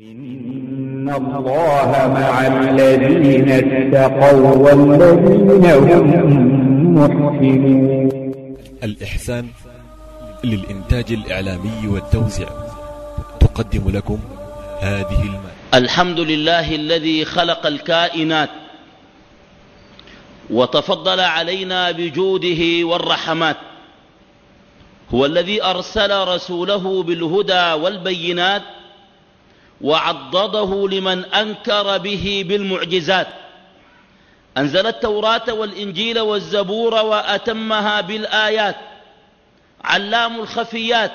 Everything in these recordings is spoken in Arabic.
إن الله مع الذين اتقوا والذين هم محسنون الإحسان للإنتاج الإعلامي والتوزيع تقدم لكم هذه المادة. الحمد لله الذي خلق الكائنات وتفضل علينا بجوده والرحمات. هو الذي أرسل رسوله بالهدى والبينات وعضده لمن أنكر به بالمعجزات. أنزل التوراة والإنجيل والزبور وأتمها بالآيات. علام الخفيات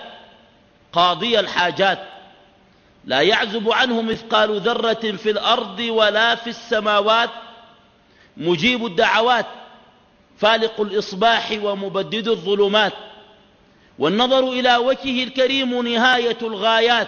قاضي الحاجات. لا يعزب عنه مثقال ذرة في الأرض ولا في السماوات. مجيب الدعوات فالق الإصباح ومبدد الظلمات. والنظر إلى وجهه الكريم نهاية الغايات.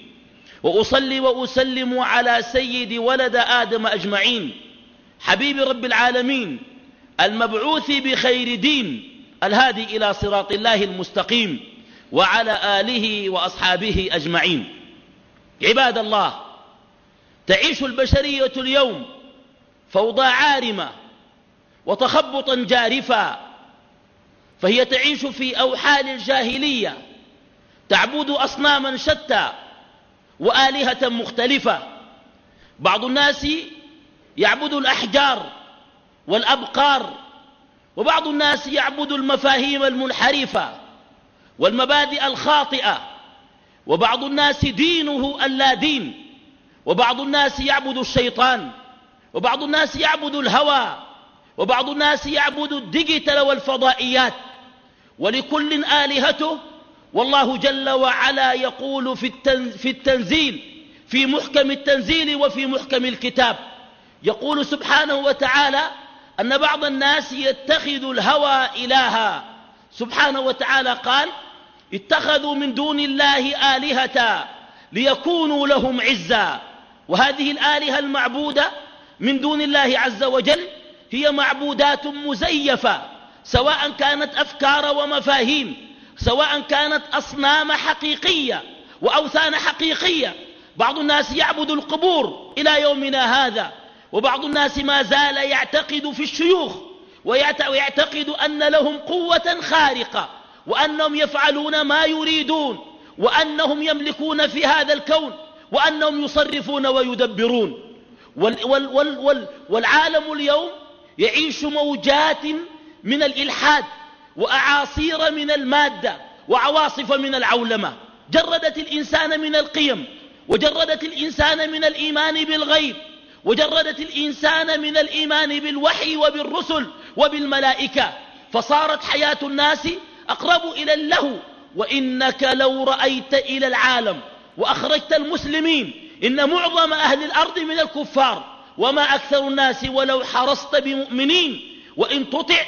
وأصلي وأسلم على سيد ولد آدم أجمعين. حبيب رب العالمين المبعوث بخير دين الهادي إلى صراط الله المستقيم وعلى آله وأصحابه أجمعين. عباد الله تعيش البشرية اليوم فوضى عارمة وتخبطا جارفا فهي تعيش في أوحال الجاهلية تعبد أصناما شتى وآلهة مختلفة. بعض الناس يعبد الأحجار والأبقار وبعض الناس يعبد المفاهيم المنحرفة والمبادئ الخاطئة وبعض الناس دينه اللا دين وبعض الناس يعبد الشيطان وبعض الناس يعبد الهوى وبعض الناس يعبد الديجيتال والفضائيات. ولكل آلهته والله جل وعلا يقول في التنزيل في محكم التنزيل وفي محكم الكتاب. يقول سبحانه وتعالى أن بعض الناس يتخذ الهوى إلها. سبحانه وتعالى قال اتخذوا من دون الله آلهة ليكونوا لهم عزا. وهذه الآلهة المعبودة من دون الله عز وجل هي معبودات مزيفة سواء كانت أفكار ومفاهيم. سواء كانت أصنام حقيقية وأوثان حقيقية. بعض الناس يعبد القبور إلى يومنا هذا وبعض الناس ما زال يعتقد في الشيوخ ويعتقد أن لهم قوة خارقة وأنهم يفعلون ما يريدون وأنهم يملكون في هذا الكون وأنهم يصرفون ويدبرون. وال وال وال وال والعالم اليوم يعيش موجات من الإلحاد وأعاصير من المادة وعواصف من العولمة. جردت الإنسان من القيم وجردت الإنسان من الإيمان بالغيب وجردت الإنسان من الإيمان بالوحي وبالرسل وبالملائكة. فصارت حياة الناس أقرب إلى اللهو وإنك لو رأيت إلى العالم وأخرجت المسلمين إن معظم أهل الأرض من الكفار. وما أكثر الناس ولو حرصت بمؤمنين. وإن تطع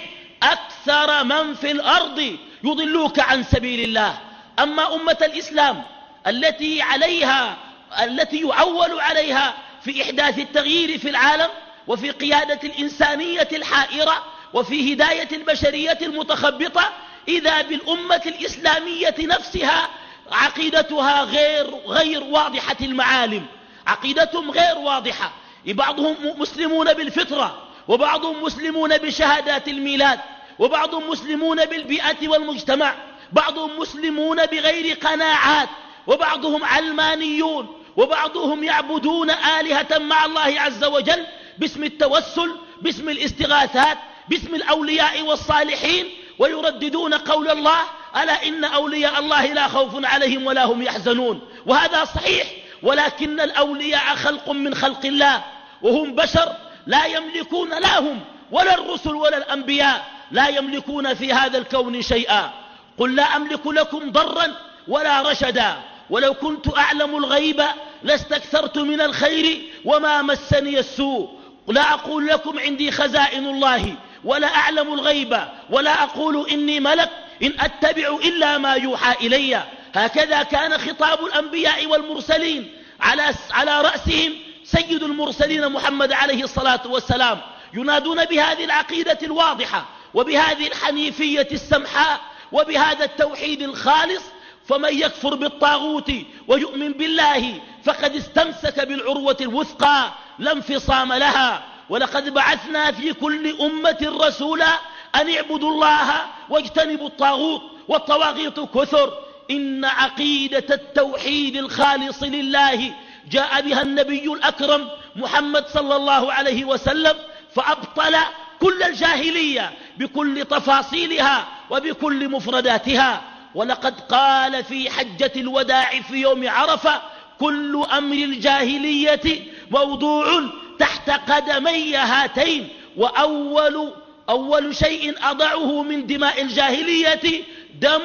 أكثر من في الأرض يضلوك عن سبيل الله. أما أمة الإسلام التي عليها التي يعول عليها في إحداث التغيير في العالم وفي قيادة الإنسانية الحائرة وفي هداية البشرية المتخبطة إذا بالأمة الإسلامية نفسها عقيدتها غير, غير واضحة المعالم. عقيدتهم غير واضحة. بعضهم مسلمون بالفطرة. وبعضهم مسلمون بشهادات الميلاد وبعضهم مسلمون بالبيئة والمجتمع بعضهم مسلمون بغير قناعات وبعضهم علمانيون وبعضهم يعبدون آلهة مع الله عز وجل باسم التوسل باسم الاستغاثات باسم الأولياء والصالحين ويرددون قول الله ألا إن أولياء الله لا خوف عليهم ولا هم يحزنون؟ وهذا صحيح ولكن الأولياء خلق من خلق الله وهم بشر لا يملكون لا هم ولا الرسل ولا الأنبياء لا يملكون في هذا الكون شيئا. قل لا أملك لكم ضرا ولا رشدا. ولو كنت أعلم الغيب لاستكثرت من الخير وما مسني السوء. لا أقول لكم عندي خزائن الله ولا أعلم الغيب ولا أقول إني ملك إن أتبع إلا ما يوحى إلي. هكذا كان خطاب الأنبياء والمرسلين على, على رأسهم سيد المرسلين محمد عليه الصلاة والسلام ينادون بهذه العقيدة الواضحة وبهذه الحنيفية السمحاء وبهذا التوحيد الخالص فمن يكفر بالطاغوت ويؤمن بالله فقد استمسك بالعروة الوثقى لا انفصام لها. ولقد بعثنا في كل أمة رسولا أن اعبدوا الله واجتنبوا الطاغوت والطواغيت كثر. إن عقيدة التوحيد الخالص لله جاء بها النبي الأكرم محمد صلى الله عليه وسلم فأبطل كل الجاهلية بكل تفاصيلها وبكل مفرداتها. ولقد قال في حجة الوداع في يوم عرفة كل أمر الجاهلية موضوع تحت قدمي هاتين وأول أول شيء أضعه من دماء الجاهلية دم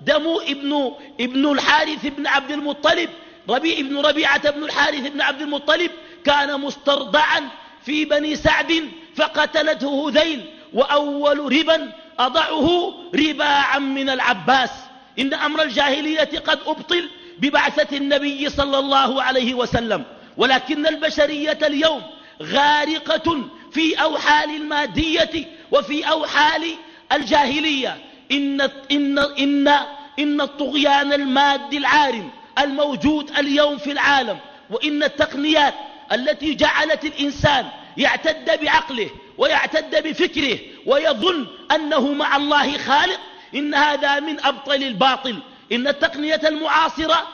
دم ابن, ابن الحارث بن عبد المطلب. ربيع ابن ربيعة بن الحارث بن عبد المطلب كان مسترضعا في بني سعد فقتلته هذيل وأول ربا أضعه رباعا من العباس. إن أمر الجاهلية قد أبطل ببعثة النبي صلى الله عليه وسلم. ولكن البشرية اليوم غارقة في أوحال المادية وفي أوحال الجاهلية. إن, إن, إن, إن الطغيان المادي العارم الموجود اليوم في العالم وإن التقنيات التي جعلت الإنسان يعتد بعقله ويعتد بفكره ويظن أنه مع الله خالق إن هذا من أبطل الباطل. إن التقنية المعاصرة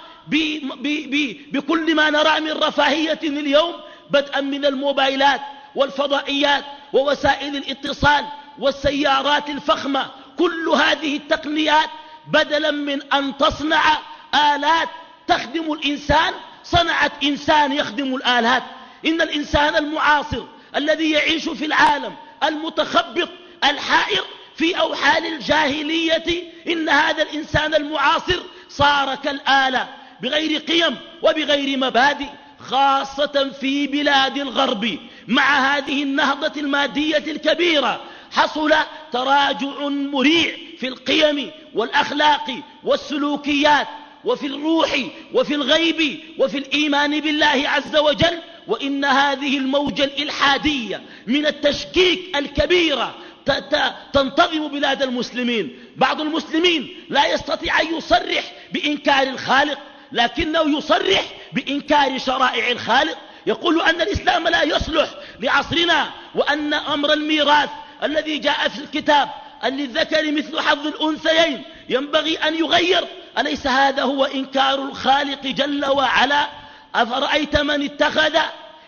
بكل ما نرى من رفاهية اليوم بدءا من الموبايلات والفضائيات ووسائل الاتصال والسيارات الفخمة كل هذه التقنيات بدلا من أن تصنع آلات تخدم الإنسان صنعت إنسان يخدم الآلات. إن الإنسان المعاصر الذي يعيش في العالم المتخبط الحائر في أوحال الجاهلية إن هذا الإنسان المعاصر صار كالآلة بغير قيم وبغير مبادئ خاصة في بلاد الغرب. مع هذه النهضة المادية الكبيرة حصل تراجع مريع في القيم والأخلاق والسلوكيات. وفي الروح وفي الغيب وفي الإيمان بالله عز وجل وإن هذه الموجة الإلحادية من التشكيك الكبيرة تنتظم بلاد المسلمين. بعض المسلمين لا يستطيع أن يصرح بإنكار الخالق لكنه يصرح بإنكار شرائع الخالق. يقول أن الإسلام لا يصلح لعصرنا وأن أمر الميراث الذي جاء في الكتاب أن للذكر مثل حظ الأنثيين ينبغي أن يغير أليس هذا هو إنكار الخالق جل وعلا؟ أفرأيت من اتخذ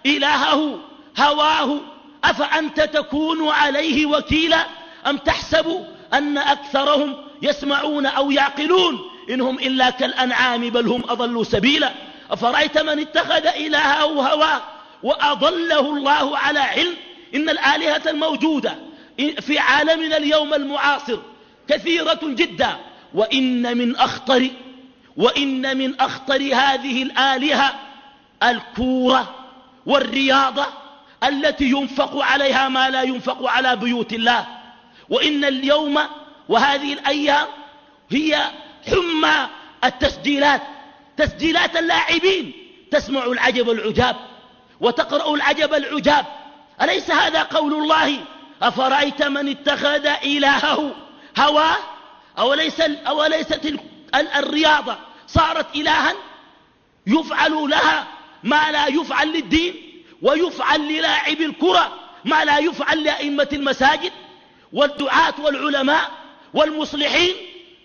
إلهه هواه؟ أفأنت تكون عليه وكيلا؟ أم تحسب أن أكثرهم يسمعون أو يعقلون؟ إنهم إلا كالأنعام بل هم أضلوا سبيلا. أفرأيت من اتخذ إلهه هواه وأضله الله على علم؟ إن الآلهة الموجودة في عالمنا اليوم المعاصر كثيرة جدا. وإن من أخطر وإن من أخطر هذه الآلهة الكورة والرياضة التي ينفق عليها ما لا ينفق على بيوت الله. وإن اليوم وهذه الأيام هي حمى التسجيلات تسجيلات اللاعبين. تسمع العجب العجاب وتقرأ العجب العجاب. أليس هذا قول الله؟ أفرأيت من اتخذ إلهه هواه؟ أوليس أوليست الرياضة صارت إلها؟ يفعل لها ما لا يفعل للدين ويفعل للاعب الكرة ما لا يفعل لأئمة المساجد والدعاة والعلماء والمصلحين.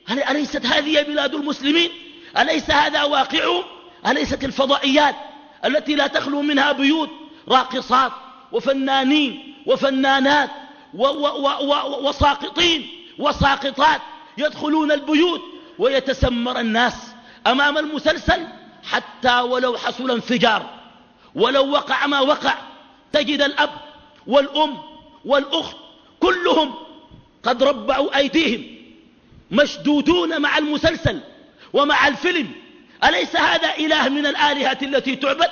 أليست هذه بلاد المسلمين؟ أليس هذا واقعهم أليست الفضائيات التي لا تخلو منها بيوت راقصات وفنانين وفنانات وساقطين وساقطات يدخلون البيوت ويتسمر الناس أمام المسلسل حتى ولو حصل انفجار ولو وقع ما وقع تجد الأب والأم والأخت كلهم قد ربعوا أيديهم مشدودون مع المسلسل ومع الفيلم. أليس هذا إله من الآلهة التي تعبد؟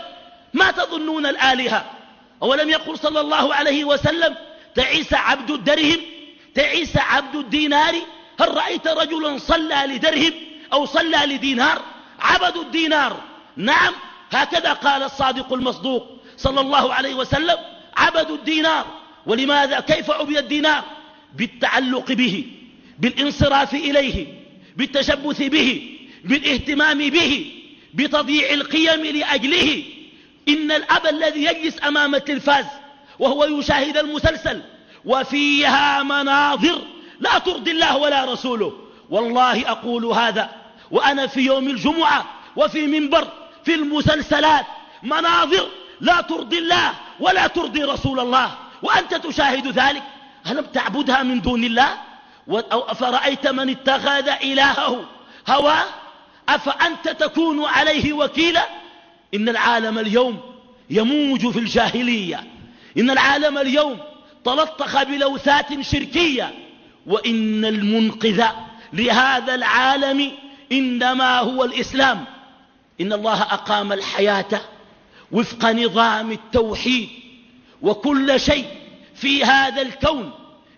ما تظنون الآلهة؟ أولم يقل صلى الله عليه وسلم تعيس عبد الدرهم تعيس عبد الدينار؟ هل رأيت رجلا صلى لدرهم أو صلى لدينار؟ عبدوا الدينار. نعم هكذا قال الصادق المصدوق صلى الله عليه وسلم عبدوا الدينار. ولماذا؟ كيف عبد الدينار؟ بالتعلق به بالانصراف إليه بالتشبث به بالاهتمام به بتضييع القيم لأجله. إن الأب الذي يجلس أمام التلفاز وهو يشاهد المسلسل وفيها مناظر لا ترضي الله ولا رسوله. والله أقول هذا وأنا في يوم الجمعة وفي منبر في المسلسلات مناظر لا ترضي الله ولا ترضي رسول الله وأنت تشاهد ذلك. ألم تعبدها من دون الله؟ أفرأيت من اتخذ إلهه؟ هواه أفأنت تكون عليه وكيلا؟ إن العالم اليوم يموج في الجاهلية. إن العالم اليوم تلطخ بلوثات شركية. وإن المنقذ لهذا العالم إنما هو الإسلام. إن الله أقام الحياة وفق نظام التوحيد وكل شيء في هذا الكون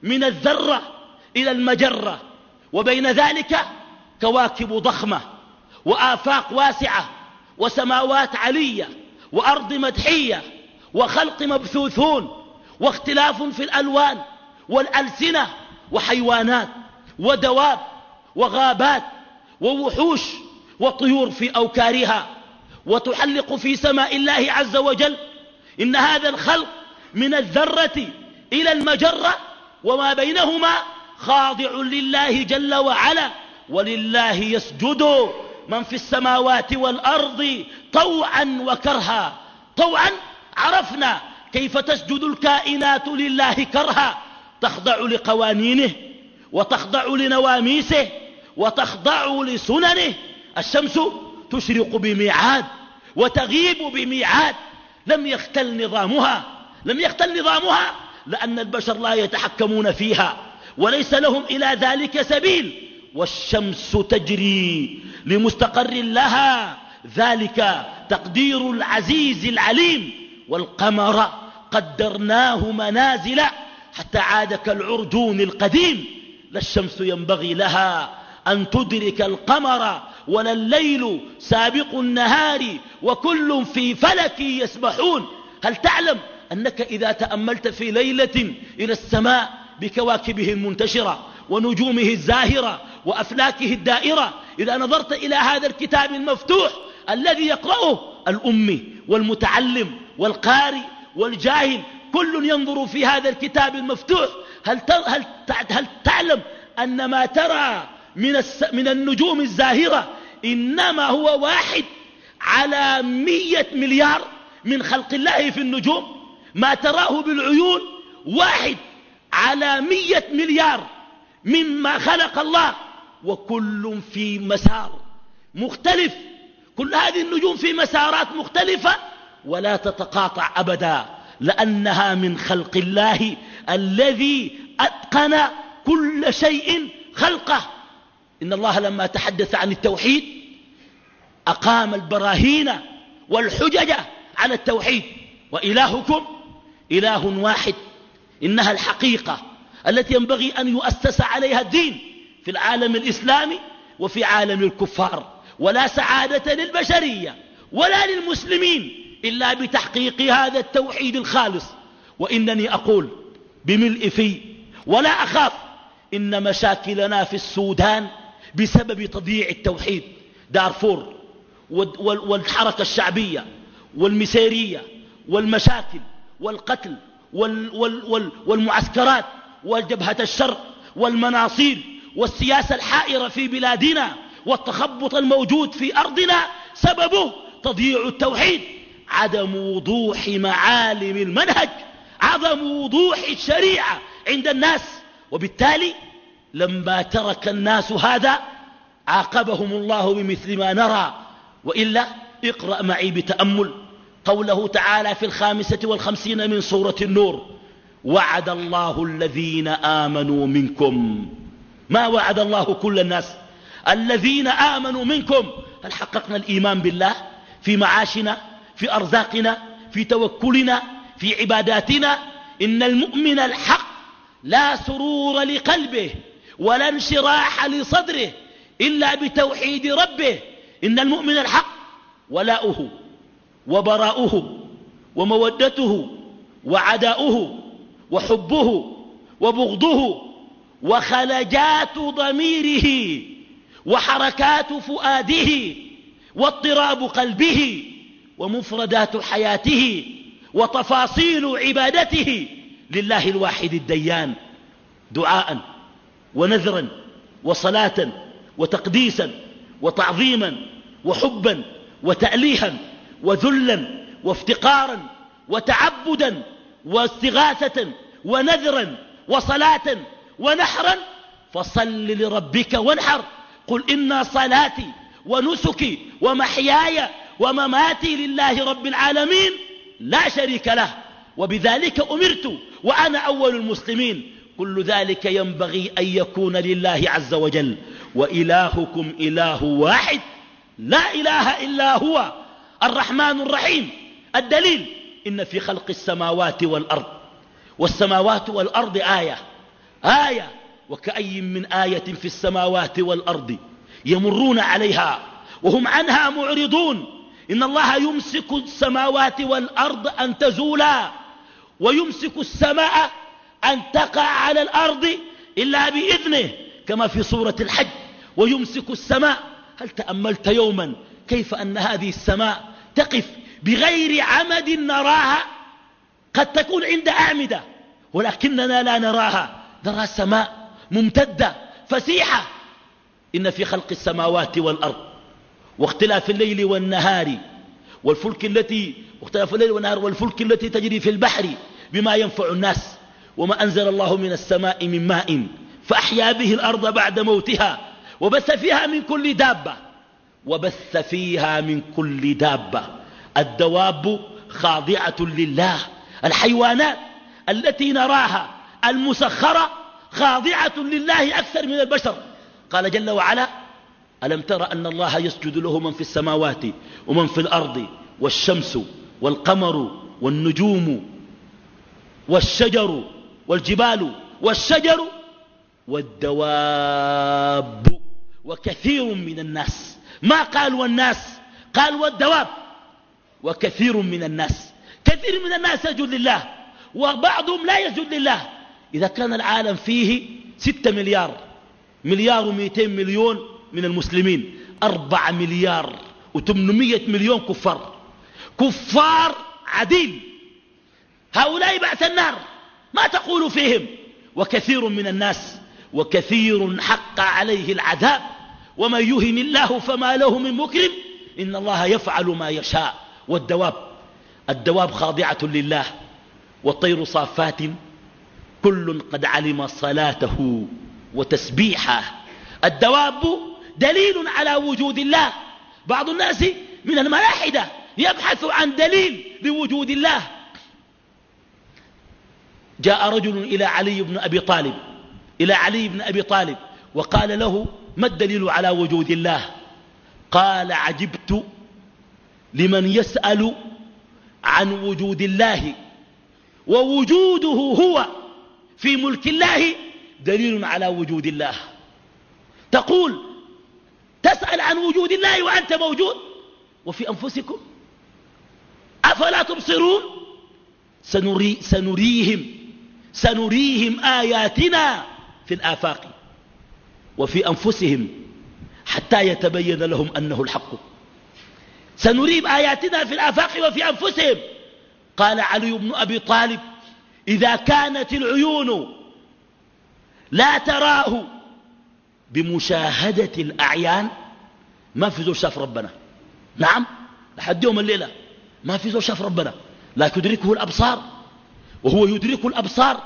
من الذرة إلى المجرة وبين ذلك كواكب ضخمة وآفاق واسعة وسماوات علية وأرض مدحية وخلق مبثوثون واختلاف في الألوان والألسنة وحيوانات ودواب وغابات ووحوش وطيور في أوكارها وتحلق في سماء الله عز وجل. إن هذا الخلق من الذرة إلى المجرة وما بينهما خاضع لله جل وعلا ولله يسجد. من في السماوات والأرض طوعا وكرها. طوعا عرفنا كيف تسجد الكائنات لله كرها. تخضع لقوانينه وتخضع لنواميسه وتخضع لسننه. الشمس تشرق بميعاد وتغيب بميعاد. لم يختل نظامها لم يختل نظامها لأن البشر لا يتحكمون فيها وليس لهم إلى ذلك سبيل. والشمس تجري لمستقر لها. ذلك تقدير العزيز العليم. والقمر قدرناه منازل حتى عاد كالعرجون القديم لا الشمس ينبغي لها أن تدرك القمر ولا الليل سابق النهار وكل في فلك يسبحون. هل تعلم أنك إذا تأملت في ليلة إلى السماء بكواكبه المنتشرة ونجومه الزاهرة وأفلاكه الدائرة إذا نظرت إلى هذا الكتاب المفتوح الذي يقرأه الأمي والمتعلم والقارئ والجاهل كل ينظر في هذا الكتاب المفتوح. هل, هل, هل تعلم أن ما ترى من, من النجوم الزاهرة إنما هو واحد على مية مليار من خلق الله في النجوم؟ ما تراه بالعيون واحد على مية مليار مما خلق الله وكل في مسار مختلف. كل هذه النجوم في مسارات مختلفة ولا تتقاطع أبدا. لأنها من خلق الله الذي أتقن كل شيء خلقه. إن الله لما تحدث عن التوحيد أقام البراهين والحجج على التوحيد. وإلهكم إله واحد. إنها الحقيقة التي ينبغي أن يؤسس عليها الدين في العالم الإسلامي وفي عالم الكفار. ولا سعادة للبشرية ولا للمسلمين. إلا بتحقيق هذا التوحيد الخالص. وإنني أقول بملء في ولا أخاف. إن مشاكلنا في السودان بسبب تضييع التوحيد. دارفور والحركة الشعبية والمسيرية والمشاكل والقتل والمعسكرات وجبهة الشرق والمناصير والسياسة الحائرة في بلادنا والتخبط الموجود في أرضنا سببه تضييع التوحيد. عدم وضوح معالم المنهج عدم وضوح الشريعة عند الناس. وبالتالي لما ترك الناس هذا عاقبهم الله بمثل ما نرى. وإلا اقرأ معي بتأمل قوله تعالى في الخامسة والخمسين من سورة النور وعد الله الذين آمنوا منكم. ما وعد الله كل الناس؟ الذين آمنوا منكم. هل حققنا الإيمان بالله في معاشنا؟ في أرزاقنا في توكلنا في عباداتنا. إن المؤمن الحق لا سرور لقلبه ولا انشراح لصدره إلا بتوحيد ربه. إن المؤمن الحق ولاؤه وبراؤه ومودته وعداؤه وحبه وبغضه وخلجات ضميره وحركات فؤاده واضطراب قلبه ومفردات حياته وتفاصيل عبادته لله الواحد الديان دعاء ونذرا وصلاة وتقديسا وتعظيما وحبا وتأليها وذلا وافتقارا وتعبدا واستغاثة ونذرا وصلاة ونحرا فصل لربك وانحر قل إن صلاتي ونسكي ومحياي ومماتي لله رب العالمين لا شريك له وبذلك أمرت وأنا أول المسلمين. كل ذلك ينبغي أن يكون لله عز وجل. وإلهكم إله واحد لا إله إلا هو الرحمن الرحيم. الدليل إن في خلق السماوات والأرض والسماوات والأرض آية آية. وكأي من آية في السماوات والأرض يمرون عليها وهم عنها معرضون. إن الله يمسك السماوات والأرض أن تزولا ويمسك السماء أن تقع على الأرض إلا بإذنه كما في سورة الحج ويمسك السماء. هل تأملت يوما كيف أن هذه السماء تقف بغير عمد نراها؟ قد تكون عند أعمدة ولكننا لا نراها. نرى سماء ممتدة فسيحة. إن في خلق السماوات والأرض واختلاف الليل والنهار والفلك التي واختلاف الليل والنهار والفلك التي تجري في البحر بما ينفع الناس وما أنزل الله من السماء من ماء فأحيا به الأرض بعد موتها وبث فيها من كل دابة وبث فيها من كل دابة الدواب خاضعة لله الحيوانات التي نراها المسخرة خاضعة لله أكثر من البشر قال جل وعلا ألم تر أن الله يسجد له من في السماوات ومن في الأرض والشمس والقمر والنجوم والشجر والجبال والشجر والدواب وكثير من الناس. ما قال والناس؟ قال والدواب وكثير من الناس. كثير من الناس يسجد لله وبعضهم لا يسجد لله. إذا كان العالم فيه ستة مليار مليار ومئتين مليون من المسلمين. أربعة مليار وثمانمية مليون كفار. كفار عديل. هؤلاء بعث النار ما تقول فيهم. وكثير من الناس وكثير حق عليه العذاب. ومن يهن الله فما له من مكرم. إن الله يفعل ما يشاء. والدواب. الدواب خاضعة لله. والطير صافات. كل قد علم صلاته وتسبيحه. الدواب دليل على وجود الله. بعض الناس من الملاحدة يبحث عن دليل لوجود الله. جاء رجل إلى علي بن أبي طالب إلى علي بن أبي طالب وقال له ما الدليل على وجود الله؟ قال عجبت لمن يسأل عن وجود الله ووجوده هو في ملك الله دليل على وجود الله. تقول تسأل عن وجود الله وأنت موجود وفي أنفسكم؟ أفلا تبصرون؟ سنري سنريهم سنريهم آياتنا في الآفاق وفي أنفسهم حتى يتبين لهم أنه الحق. سنريهم آياتنا في الآفاق وفي أنفسهم. قال علي بن أبي طالب إذا كانت العيون لا تراه بمشاهدة الأعيان ما في زول شاف ربنا. نعم لحد يوم الليلة ما في زول شاف ربنا لا تدركه الأبصار وهو يدرك الأبصار.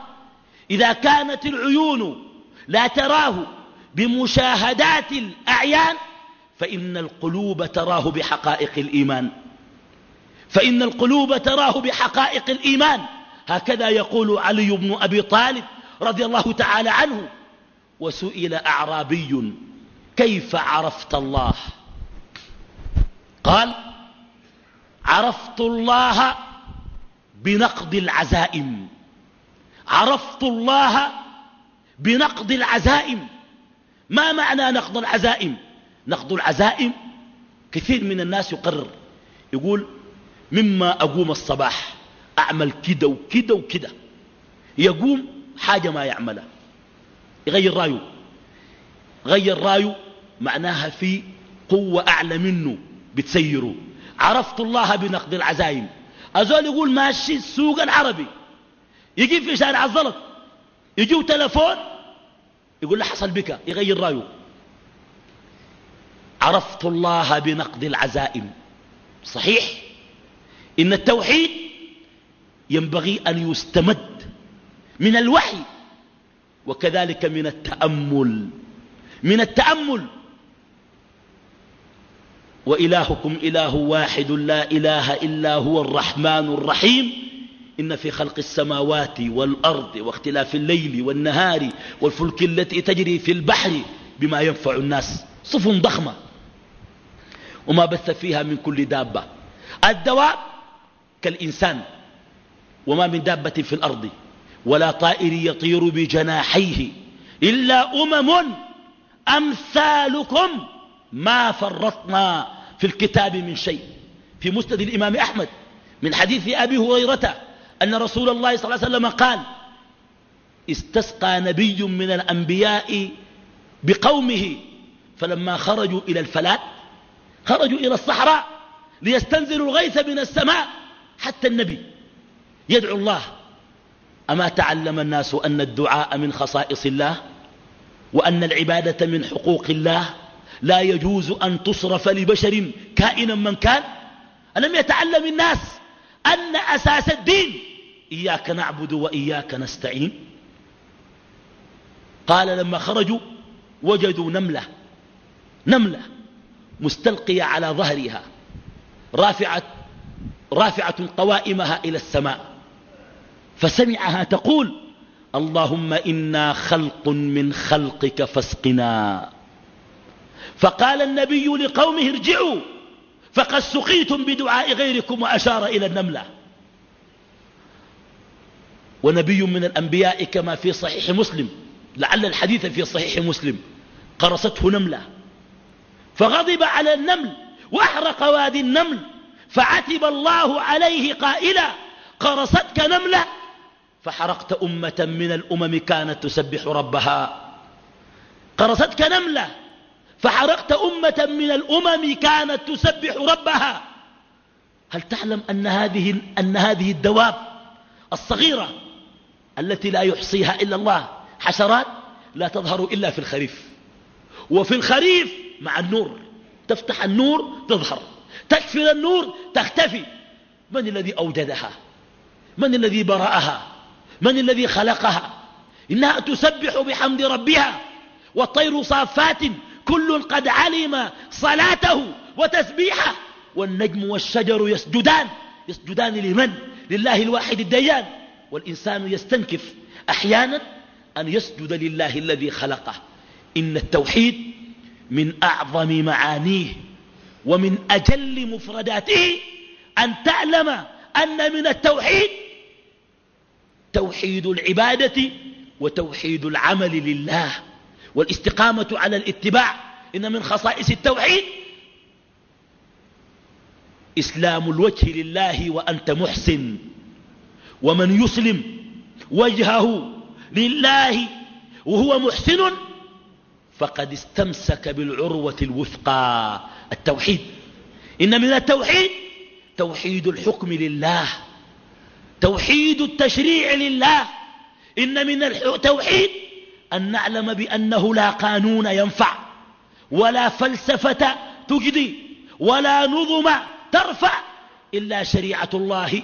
إذا كانت العيون لا تراه بمشاهدات الأعيان فإن القلوب تراه بحقائق الإيمان. فإن القلوب تراه بحقائق الإيمان. هكذا يقول علي بن أبي طالب رضي الله تعالى عنه وسئل أعرابي كيف عرفت الله؟ قال عرفت الله بنقض العزائم. عرفت الله بنقض العزائم. ما معنى نقض العزائم؟ نقض العزائم كثير من الناس يقرر يقول مما أقوم الصباح أعمل كده وكده وكده. يقوم حاجة ما يعملها. يغير رأيه. غير رأيه معناها في قوة أعلى منه بتسيره. عرفت الله بنقض العزائم. أزول يقول ماشي السوق العربي. يجي في شارع الزلط. يجيو تلفون. يقول له حصل بك. يغير رأيه. عرفت الله بنقض العزائم. صحيح؟ إن التوحيد ينبغي أن يستمد من الوحي وكذلك من التأمل. من التأمل. وإلهكم إله واحد لا إله إلا هو الرحمن الرحيم. إن في خلق السماوات والأرض واختلاف الليل والنهار والفلك التي تجري في البحر بما ينفع الناس. صف ضخمة. وما بث فيها من كل دابة. الدواب كالإنسان. وما من دابة في الأرض. ولا طائر يطير بجناحيه إلا أمم أمثالكم ما فرطنا في الكتاب من شيء. في مسند الإمام أحمد من حديث أبي هريرة أن رسول الله صلى الله عليه وسلم قال استسقى نبي من الأنبياء بقومه فلما خرجوا إلى الفلاة خرجوا إلى الصحراء ليستنزلوا الغيث من السماء حتى النبي يدعو الله أما تعلم الناس أن الدعاء من خصائص الله وأن العبادة من حقوق الله لا يجوز أن تصرف لبشر كائنا من كان؟ ألم يتعلم الناس أن أساس الدين إياك نعبد وإياك نستعين؟ قال لما خرجوا وجدوا نملة نملة مستلقية على ظهرها رافعة, رافعة قوائمها إلى السماء. فسمعها تقول اللهم إنا خلق من خلقك فاسقنا. فقال النبي لقومه ارجعوا. فقد سقيتم بدعاء غيركم وأشار إلى النملة. ونبي من الأنبياء كما في صحيح مسلم لعل الحديث في صحيح مسلم قرصته نملة. فغضب على النمل وأحرق وادي النمل فعتب الله عليه قائلا قرصتك نملة؟ فحرقت أمة من الأمم كانت تسبح ربها. قرصتك نملة. فحرقت أمة من الأمم كانت تسبح ربها. هل تعلم أن هذه, أن هذه الدواب الصغيرة التي لا يحصيها إلا الله حشرات لا تظهر إلا في الخريف. وفي الخريف مع النور. تفتح النور تظهر. تكفر النور تختفي. من الذي أوجدها؟ من الذي برأها من الذي خلقها؟ إنها تسبح بحمد ربها. والطير صافات كل قد علم صلاته وتسبيحه. والنجم والشجر يسجدان. يسجدان لمن؟ لله الواحد الديان. والإنسان يستنكف. أحيانا أن يسجد لله الذي خلقه. إن التوحيد من أعظم معانيه. ومن أجل مفرداته أن تعلم أن من التوحيد توحيد العبادة وتوحيد العمل لله والاستقامة على الاتباع. إن من خصائص التوحيد إسلام الوجه لله وأنت محسن. ومن يسلم وجهه لله وهو محسن فقد استمسك بالعروة الوثقى. التوحيد. إن من التوحيد توحيد الحكم لله. توحيد التشريع لله. إن من التوحيد أن نعلم بأنه لا قانون ينفع ولا فلسفة تجدي ولا نظم ترفع إلا شريعة الله.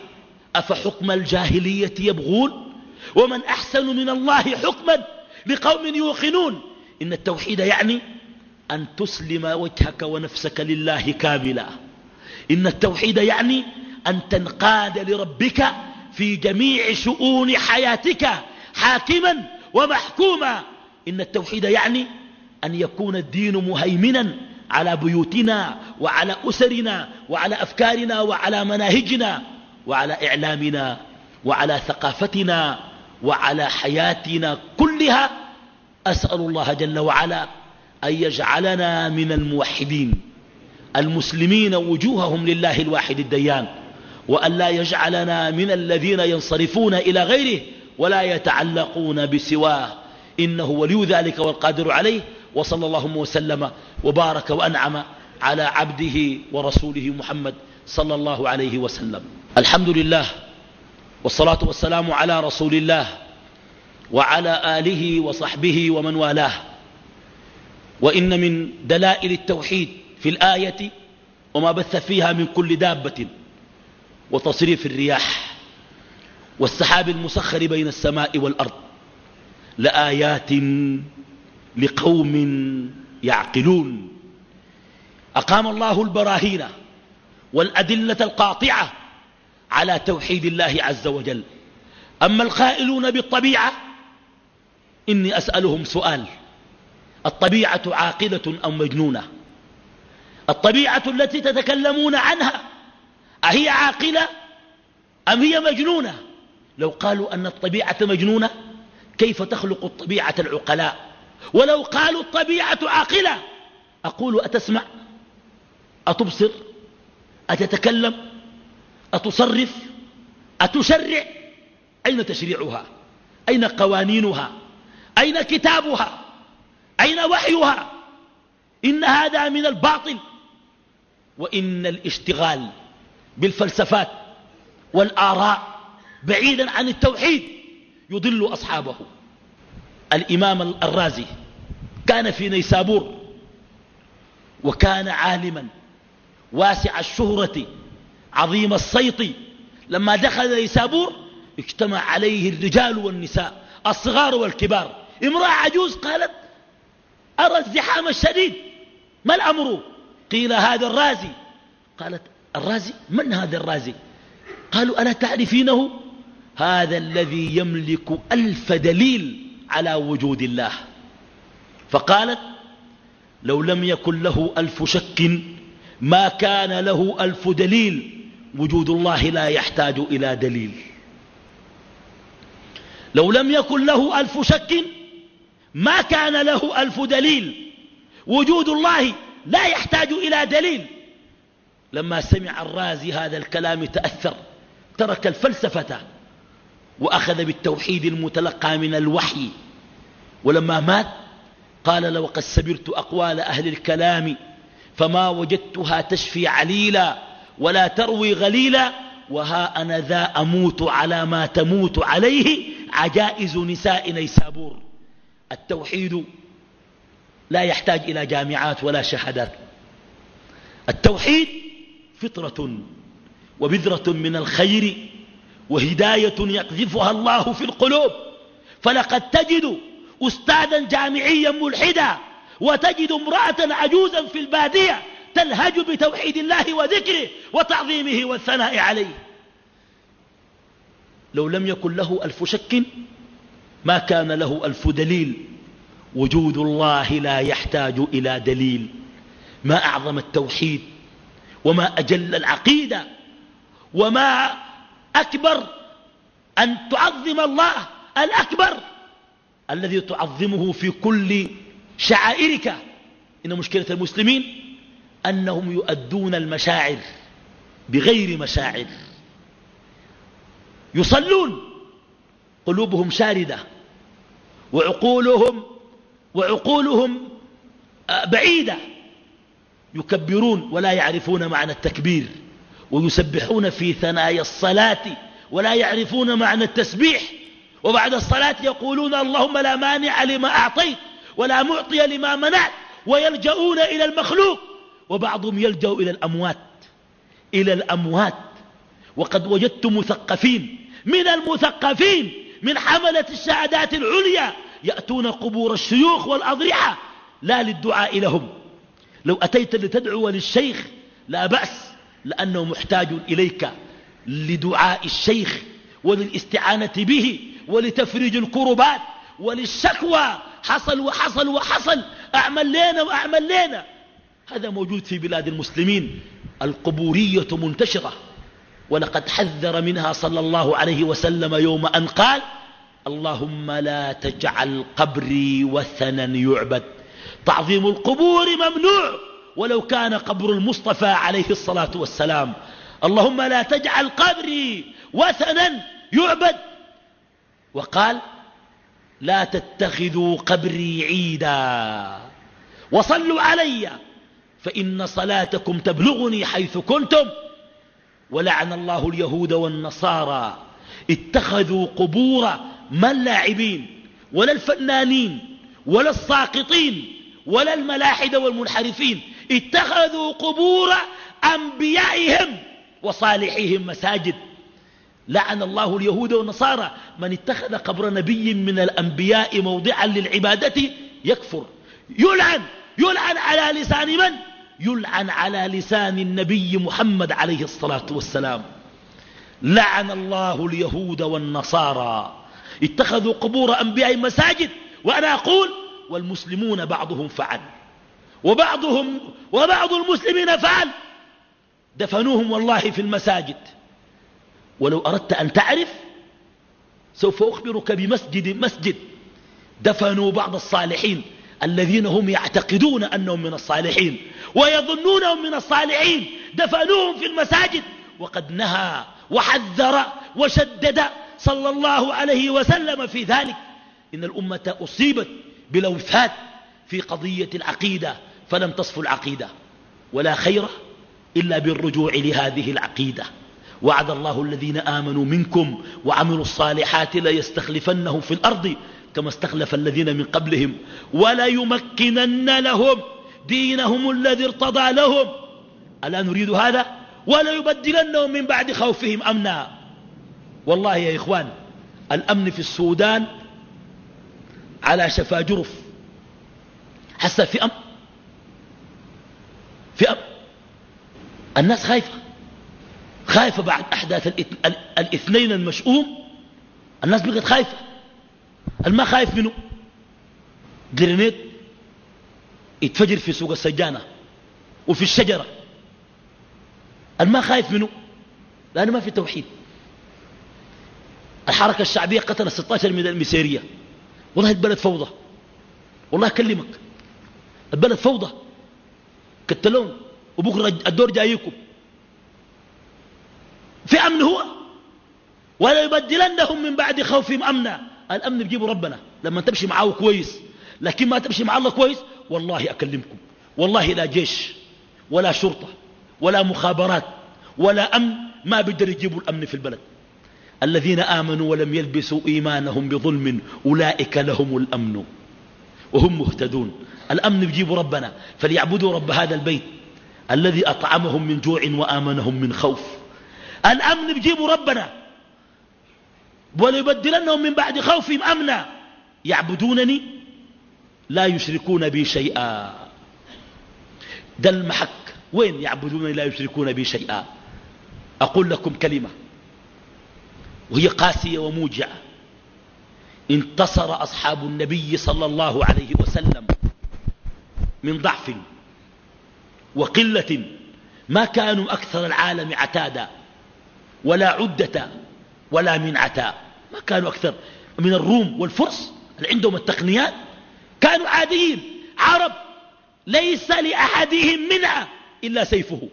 أفحكم الجاهلية يبغون؟ ومن أحسن من الله حكما لقوم يوقنون؟ إن التوحيد يعني أن تسلم وجهك ونفسك لله كاملا. إن التوحيد يعني أن تنقاد لربك في جميع شؤون حياتك حاكما ومحكوما. إن التوحيد يعني أن يكون الدين مهيمنا على بيوتنا وعلى أسرنا وعلى أفكارنا وعلى مناهجنا وعلى إعلامنا وعلى ثقافتنا وعلى حياتنا كلها. أسأل الله جل وعلا أن يجعلنا من الموحدين المسلمين وجوههم لله الواحد الديان. وأن لا يجعلنا من الذين ينصرفون إلى غيره ولا يتعلقون بسواه. إنه ولي ذلك والقادر عليه وصلى الله وسلم وبارك وأنعم على عبده ورسوله محمد صلى الله عليه وسلم. الحمد لله والصلاة والسلام على رسول الله وعلى آله وصحبه ومن والاه. وإن من دلائل التوحيد في الآية وما بث فيها من كل دابة. وتصريف الرياح والسحاب المسخر بين السماء والأرض لآيات لقوم يعقلون. أقام الله البراهين والأدلة القاطعة على توحيد الله عز وجل. أما القائلون بالطبيعة إني أسألهم سؤال. الطبيعة عاقلة أم مجنونة؟ الطبيعة التي تتكلمون عنها أهي عاقلة أم هي مجنونة؟ لو قالوا أن الطبيعة مجنونة كيف تخلق الطبيعة العقلاء؟ ولو قالوا الطبيعة عاقلة أقول أتسمع؟ أتبصر؟ أتتكلم؟ أتصرف؟ أتشرع؟ أين تشريعها؟ أين قوانينها؟ أين كتابها؟ أين وحيها؟ إن هذا من الباطل وإن الاشتغال بالفلسفات والآراء بعيدا عن التوحيد يضل أصحابه. الإمام الرازي كان في نيسابور وكان عالما. واسع الشهرة عظيم الصيت. لما دخل نيسابور اجتمع عليه الرجال والنساء الصغار والكبار. امرأة عجوز قالت أرى الزحام الشديد ما الأمر؟ قيل هذا الرازي. قالت الرازي من هذا الرازي؟ قالوا ألا تعرفينه؟ هذا الذي يملك ألف دليل على وجود الله. فقالت لو لم يكن له ألف شك ما كان له ألف دليل وجود الله لا يحتاج إلى دليل. لو لم يكن له ألف شك ما كان له ألف دليل وجود الله لا يحتاج إلى دليل. لما سمع الرازي هذا الكلام تأثر ترك الفلسفة وأخذ بالتوحيد المتلقى من الوحي. ولما مات قال لو قد سبرت أقوال أهل الكلام فما وجدتها تشفي عليلا ولا تروي غليلا وها أنا ذا أموت على ما تموت عليه عجائز نساء نيسابور. التوحيد لا يحتاج إلى جامعات ولا شهادات. التوحيد فطرة وبذرة من الخير وهداية يقذفها الله في القلوب. فلقد تجد أستاذا جامعيا ملحدا وتجد امرأة عجوزا في البادية تلهج بتوحيد الله وذكره وتعظيمه والثناء عليه. لو لم يكن له ألف شك ما كان له ألف دليل. وجود الله لا يحتاج إلى دليل. ما أعظم التوحيد وما أجل العقيدة وما أكبر أن تعظم الله الأكبر الذي تعظمه في كل شعائرك. إن مشكلة المسلمين أنهم يؤدون المشاعر بغير مشاعر. يصلون قلوبهم شاردة وعقولهم وعقولهم آه، بعيدة. يكبرون ولا يعرفون معنى التكبير ويسبحون في ثنايا الصلاة ولا يعرفون معنى التسبيح وبعد الصلاة يقولون اللهم لا مانع لما أعطيت ولا معطي لما منعت ويلجؤون إلى المخلوق وبعضهم يلجأ إلى الأموات إلى الأموات. وقد وجدت مثقفين من المثقفين من حملة الشهادات العليا يأتون قبور الشيوخ والأضرحة لا للدعاء لهم. لو أتيت لتدعو للشيخ لا بأس لأنه محتاج إليك لدعاء الشيخ وللاستعانة به ولتفريج الكربات وللشكوى. حصل وحصل وحصل أعمل لنا وأعمل لنا. هذا موجود في بلاد المسلمين القبورية منتشرة. ولقد حذر منها صلى الله عليه وسلم يوم أن قال اللهم لا تجعل قبري وثنا يعبد. تعظيم القبور ممنوع ولو كان قبر المصطفى عليه الصلاة والسلام. اللهم لا تجعل قبري وثنا يعبد. وقال لا تتخذوا قبري عيدا وصلوا علي فإن صلاتكم تبلغني حيث كنتم. ولعن الله اليهود والنصارى اتخذوا قبور ما اللاعبين ولا الفنانين ولا الساقطين. ولا الملاحدة والمنحرفين. اتخذوا قبور أنبيائهم وصالحيهم مساجد. لعن الله اليهود والنصارى. من اتخذ قبر نبي من الأنبياء موضعا للعبادة يكفر. يلعن. يلعن على لسان من؟ يلعن على لسان النبي محمد عليه الصلاة والسلام. لعن الله اليهود والنصارى. اتخذوا قبور أنبياء مساجد. وأنا أقول والمسلمون بعضهم فعل. وبعضهم وبعض المسلمين فعل. دفنوهم والله في المساجد. ولو أردت أن تعرف سوف أخبرك بمسجد مسجد. دفنوا بعض الصالحين الذين هم يعتقدون أنهم من الصالحين ويظنونهم من الصالحين. دفنوهم في المساجد. وقد نهى وحذر وشدد صلى الله عليه وسلم في ذلك. إن الأمة أصيبت بلوثات في قضية العقيدة فلم تصف العقيدة. ولا خير إلا بالرجوع لهذه العقيدة. وعد الله الذين آمنوا منكم وعملوا الصالحات ليستخلفنهم في الأرض كما استخلف الذين من قبلهم. ولا يمكنن لهم دينهم الذي ارتضى لهم. ألا نريد هذا؟ ولا يبدلنهم من بعد خوفهم أمنا. والله يا إخوان الأمن في السودان على شفا جرف. حسا في أمن في أمن الناس خايفة. خايفة بعد أحداث الاثنين المشؤوم. الناس بقت خايفة. الما خايف منه؟ جرينيت يتفجر في سوق السجانة وفي الشجرة. الما خايف منه؟ لأنه ما في توحيد. الحركة الشعبية قتل 16 من المسيرية والله البلد فوضى. والله أكلمك. البلد فوضى. قتلون وبكرة الدور جايكم. في أمن هو. ولا يبدلنهم من بعد خوفهم أمنا. الأمن بيجيبه ربنا. لما تمشي معاه كويس. لكن ما تمشي مع الله كويس والله أكلمكم. والله لا جيش ولا شرطة ولا مخابرات ولا أمن. ما بيقدر يجيبوا الأمن في البلد. الذين آمنوا ولم يلبسوا إيمانهم بظلم أولئك لهم الأمن وهم مهتدون. الأمن بيجيب ربنا فليعبدوا رب هذا البيت الذي أطعمهم من جوع وآمنهم من خوف. الأمن بيجيب ربنا وليبدلنهم من بعد خوفهم أمنا. يعبدونني لا يشركون بي شيئا. ده المحك. وين يعبدونني لا يشركون بي شيئا؟ أقول لكم كلمة. وهي قاسية وموجعة. انتصر أصحاب النبي صلى الله عليه وسلم من ضعف وقلة ما كانوا أكثر العالم عتادا ولا عدة ولا منعتا ما كانوا أكثر من الروم والفرس اللي عندهم التقنيات. كانوا عاديين عرب ليس لأحدهم منها إلا سيفه.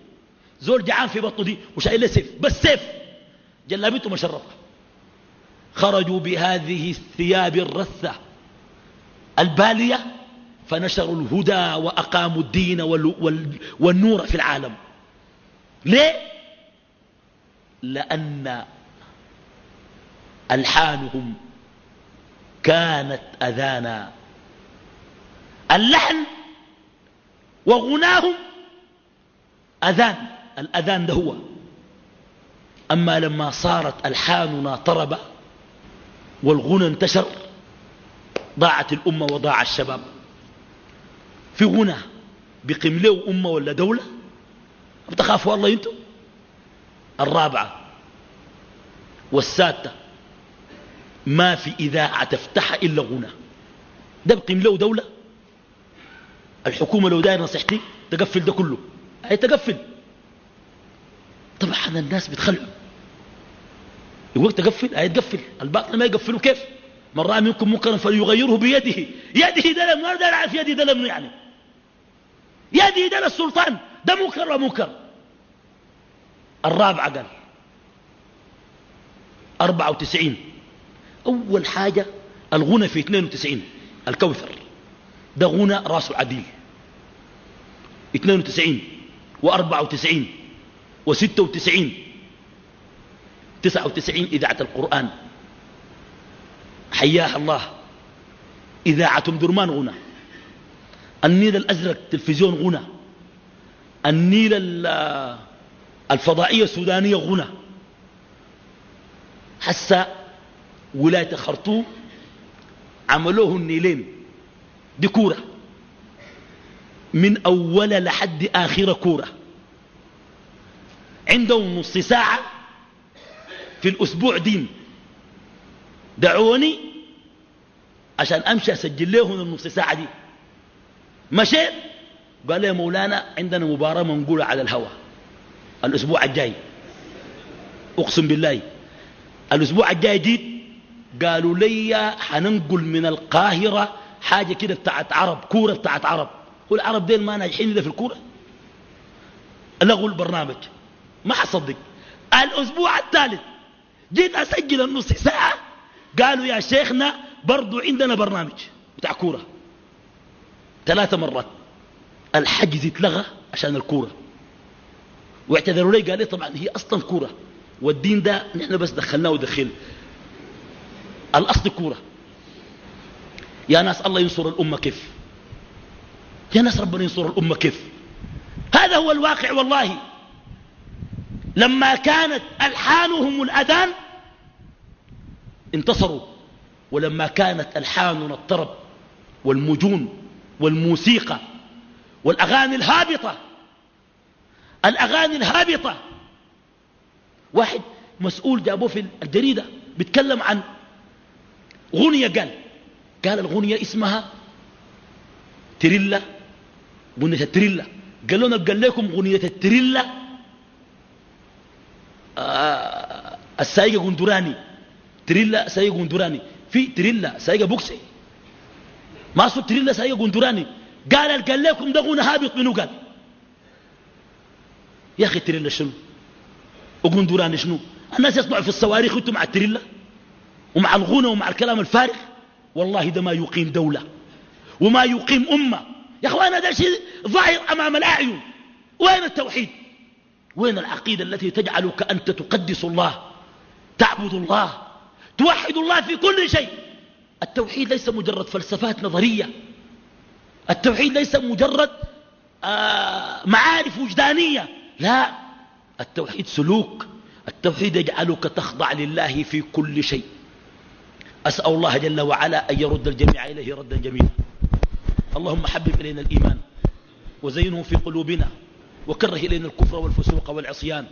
زول جعان في بطنه وشايل سيف بس سيف. جلابته مشرفة. خرجوا بهذه الثياب الرثة البالية فنشروا الهدى وأقاموا الدين والنور في العالم. ليه؟ لأن ألحانهم كانت أذانا. اللحن وغناهم أذان الأذان ده هو. أما لما صارت ألحاننا طربة والغنى انتشر ضاعت الأمة وضاع الشباب. في غنى بقيم له أمة ولا دولة؟ بتخافوا الله أنتم؟ الرابعة والسادسة ما في إذاعة تفتح إلا غنى. ده بقيم دولة؟ الحكومة لو داير نصيحتي تقفل ده كله. هي تقفل؟ طبعا الناس بتخلعوا يقول تقفل؟ هي تقفل. الباطل ما يقفلوا. كيف؟ من رأى منكم منكرا فليغيره بيده. يده دلم ما دار في يدي دلم يعني. يدي دل السلطان ده منكر ومنكر الرابعة قال. أربعة وتسعين. أول حاجة الغنى في اثنين وتسعين. الكوثر. ده غنى راسه عديل اثنين وتسعين وأربعة وتسعين وستة وتسعين. تسعة وتسعين إذاعة القرآن. حياها الله. إذاعة درمان غنى. النيل الأزرق تلفزيون غنى. النيل الفضائية السودانية غنى. حسا ولاية خرطوم عملوه النيلين. دي كورة من أول لحد آخر كورة. عندهم نص ساعة في الأسبوع دين. دعوني عشان أمشي أسجل لهم النص ساعة دي. مشيت قال لي مولانا عندنا مباراة منقولة على الهواء الأسبوع الجاي. أقسم بالله. الأسبوع الجاي جيت قالوا لي حننقل من القاهرة حاجة كده بتاعت عرب كورة بتاعت عرب. والعرب دين ما ناجحين إلا في الكورة. لغوا البرنامج. ما حصدق. الأسبوع الثالث جيت أسجل النص ساعة. قالوا يا شيخنا برضو عندنا برنامج بتاع كورة. ثلاثة مرات. الحجز اتلغى عشان الكورة. واعتذروا لي قال لي طبعا هي أصلا كورة. والدين ده نحن بس دخلناه ودخل. الأصل كورة. يا ناس الله ينصر الأمة كيف؟ يا ناس ربنا ينصر الأمة كيف؟ هذا هو الواقع والله. لما كانت ألحانهم الأذان انتصروا. ولما كانت ألحاننا الطرب والمجون والموسيقى والأغاني الهابطة الأغاني الهابطة. واحد مسؤول جابوه في الجريدة بيتكلم عن غنية قال قال الغنية اسمها تريلا غنية التريلا قال لنا قال لكم غنية التريلا آه السايقة قندراني تريلا سايقة قندراني في تريلا سايقة بوكسي ما صوت تريلا سايقة قندراني قال قال لكم غنى هابط منه قال يا أخي تريلا شنو وقندراني شنو الناس يصنعوا في الصواريخ وأنتم مع التريلا ومع الغنى ومع الكلام الفارغ والله ده ما يقيم دولة وما يقيم أمة يا أخوانا ده شيء ظاهر أمام الأعين وين التوحيد وين العقيدة التي تجعلك أنت تقدس الله تعبد الله توحد الله في كل شيء. التوحيد ليس مجرد فلسفات نظرية. التوحيد ليس مجرد آه معارف وجدانية. لا التوحيد سلوك. التوحيد يجعلك تخضع لله في كل شيء. أسأل الله جل وعلا أن يرد الجميع إليه ردا جميلا. اللهم حبب إلينا الإيمان وزينه في قلوبنا وكره إلينا الكفر والفسوق والعصيان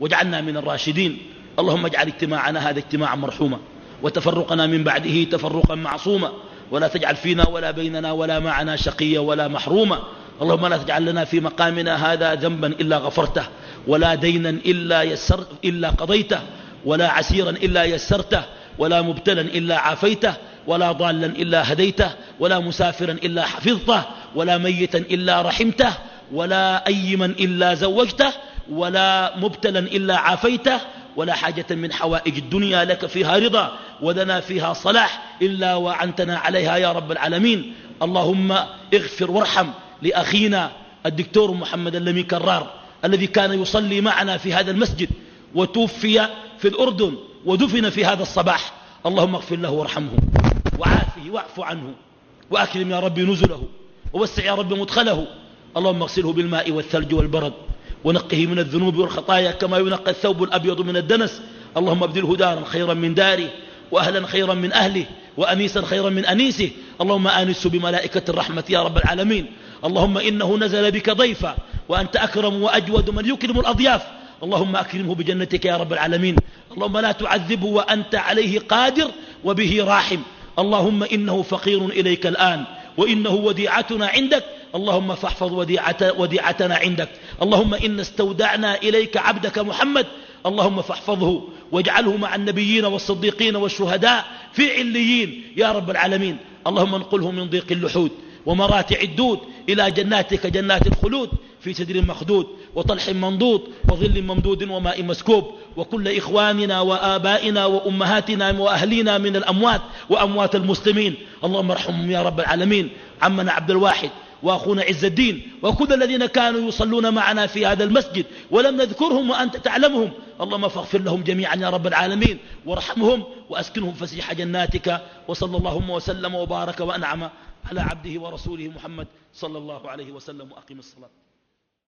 واجعلنا من الراشدين. اللهم اجعل اجتماعنا هذا اجتماعا مرحوما وتفرقنا من بعده تفرقا معصوما ولا تجعل فينا ولا بيننا ولا معنا شقيا ولا محروما اللهم لا تجعل لنا في مقامنا هذا ذنبا إلا غفرته ولا دينا إلا, يسر إلا قضيته ولا عسيرا إلا يسرته ولا مبتلا إلا عافيته ولا ضالا إلا هديته ولا مسافرا إلا حفظته ولا ميتا إلا رحمته ولا أيما إلا زوجته ولا مبتلا إلا عافيته ولا حاجة من حوائج الدنيا لك فيها رضا ولنا فيها صلاح إلا وعنتنا عليها يا رب العالمين. اللهم اغفر وارحم لأخينا الدكتور محمد اللمي كرار الذي كان يصلي معنا في هذا المسجد وتوفي في الأردن ودفن في هذا الصباح. اللهم اغفر له وارحمه وعافه واعف عنه وأكرم يا رب نزله ووسع يا رب مدخله. اللهم اغسله بالماء والثلج والبرد ونقه من الذنوب والخطايا كما ينقى الثوب الأبيض من الدنس. اللهم ابدله دارا خيرا من داره وأهلا خيرا من أهله وأنيسا خيرا من أنيسه. اللهم آنسه بملائكة الرحمة يا رب العالمين. اللهم إنه نزل بك ضيفا وأنت أكرم وأجود من يكرم الأضياف. اللهم أكرمه بجنتك يا رب العالمين. اللهم لا تعذبه وأنت عليه قادر وبه راحم. اللهم إنه فقير إليك الآن وإنه وديعتنا عندك. اللهم فاحفظ وديعتنا عندك. اللهم إن استودعنا إليك عبدك محمد. اللهم فاحفظه واجعله مع النبيين والصديقين والشهداء في عليين. يا رب العالمين. اللهم انقله من ضيق اللحود ومراتع الدود إلى جناتك جنات الخلود في سدر مخدود وطلح منضود وظل ممدود وماء مسكوب. وكل إخواننا وآبائنا وأمهاتنا وأهلينا من الأموات وأموات المسلمين. اللهم ارحمهم يا رب العالمين. عمنا عبد الواحد وأخونا عز الدين وكل الذين كانوا يصلون معنا في هذا المسجد ولم نذكرهم وأنت تعلمهم. اللهم فاغفر لهم جميعا يا رب العالمين وارحمهم وأسكنهم فسيح جناتك وصلى اللهم وسلم وبارك وأنعم على عبده ورسوله محمد صلى الله عليه وسلم وأقم الصلاة.